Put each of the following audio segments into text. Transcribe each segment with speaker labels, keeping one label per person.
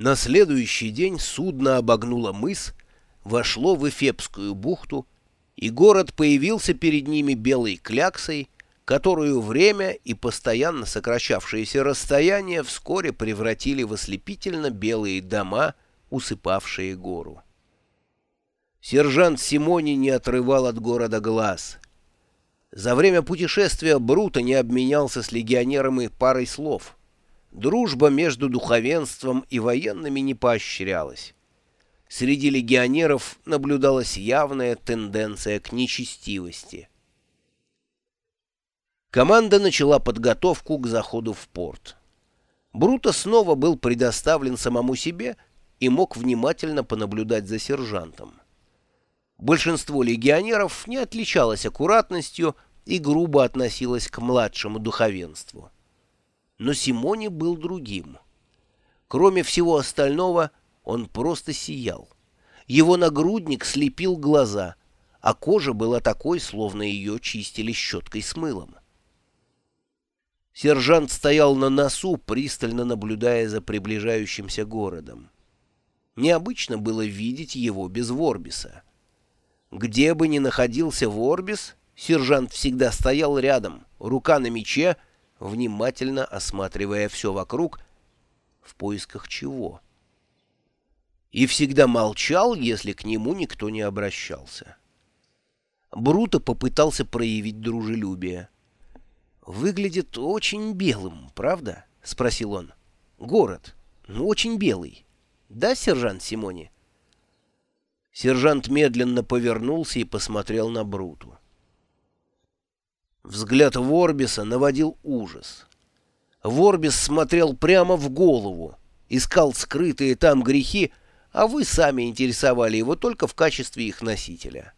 Speaker 1: На следующий день судно обогнуло мыс, вошло в Эфепскую бухту, и город появился перед ними белой кляксой, которую время и постоянно сокращавшееся расстояние вскоре превратили в ослепительно белые дома, усыпавшие гору. Сержант Симони не отрывал от города глаз. За время путешествия Бруто не обменялся с легионером и парой слов — Дружба между духовенством и военными не поощрялась. Среди легионеров наблюдалась явная тенденция к нечестивости. Команда начала подготовку к заходу в порт. Бруто снова был предоставлен самому себе и мог внимательно понаблюдать за сержантом. Большинство легионеров не отличалось аккуратностью и грубо относилось к младшему духовенству но Симоне был другим. Кроме всего остального, он просто сиял. Его нагрудник слепил глаза, а кожа была такой, словно ее чистили щеткой с мылом. Сержант стоял на носу, пристально наблюдая за приближающимся городом. Необычно было видеть его без Ворбиса. Где бы ни находился Ворбис, сержант всегда стоял рядом, рука на мече — внимательно осматривая все вокруг, в поисках чего. И всегда молчал, если к нему никто не обращался. Бруто попытался проявить дружелюбие. «Выглядит очень белым, правда?» — спросил он. «Город. Ну, очень белый. Да, сержант Симони?» Сержант медленно повернулся и посмотрел на Бруту. Взгляд Ворбиса наводил ужас. Ворбис смотрел прямо в голову, искал скрытые там грехи, а вы сами интересовали его только в качестве их носителя.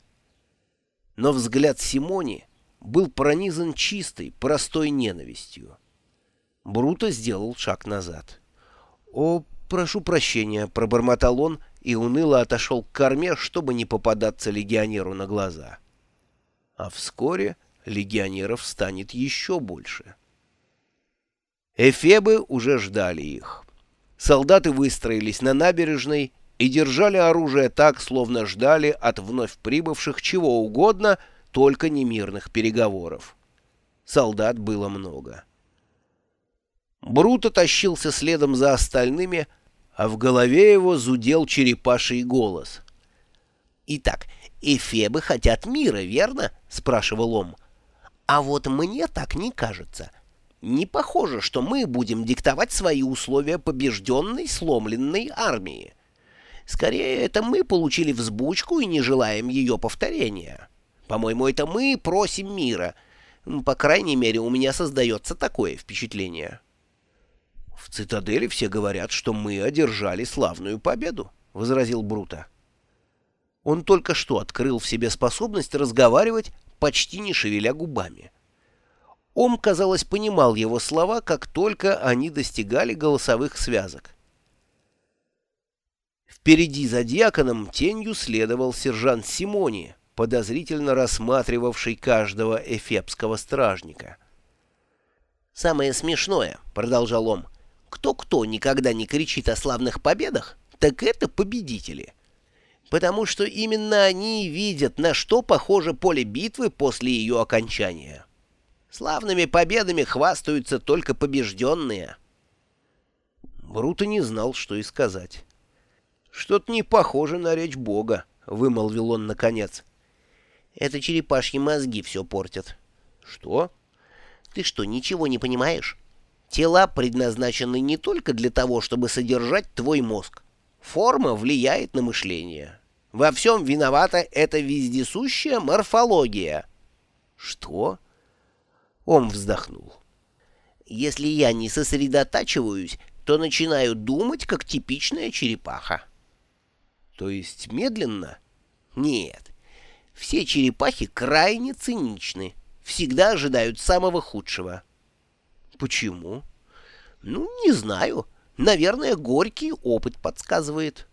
Speaker 1: Но взгляд Симони был пронизан чистой, простой ненавистью. Бруто сделал шаг назад. «О, прошу прощения», — пробормотал он и уныло отошел к корме, чтобы не попадаться легионеру на глаза. А вскоре легионеров станет еще больше. Эфебы уже ждали их. Солдаты выстроились на набережной и держали оружие так, словно ждали от вновь прибывших чего угодно, только не мирных переговоров. Солдат было много. Бруто тащился следом за остальными, а в голове его зудел черепаший голос. «Итак, эфебы хотят мира, верно?» — спрашивал он. А вот мне так не кажется. Не похоже, что мы будем диктовать свои условия побежденной, сломленной армии. Скорее, это мы получили взбучку и не желаем ее повторения. По-моему, это мы просим мира. По крайней мере, у меня создается такое впечатление. В цитадели все говорят, что мы одержали славную победу, — возразил Брута. Он только что открыл в себе способность разговаривать почти не шевеля губами. Ом, казалось, понимал его слова, как только они достигали голосовых связок. Впереди за диаконом тенью следовал сержант Симони, подозрительно рассматривавший каждого эфепского стражника. «Самое смешное», — продолжал он, — «кто-кто никогда не кричит о славных победах, так это победители» потому что именно они видят, на что похоже поле битвы после ее окончания. Славными победами хвастаются только побежденные. Бруто не знал, что и сказать. «Что-то не похоже на речь Бога», — вымолвил он наконец. «Это черепашьи мозги все портят». «Что?» «Ты что, ничего не понимаешь? Тела предназначены не только для того, чтобы содержать твой мозг. Форма влияет на мышление». Во всем виновата эта вездесущая морфология. Что? Он вздохнул. Если я не сосредотачиваюсь, то начинаю думать, как типичная черепаха. То есть медленно? Нет. Все черепахи крайне циничны, всегда ожидают самого худшего. Почему? Ну, не знаю. Наверное, горький опыт подсказывает.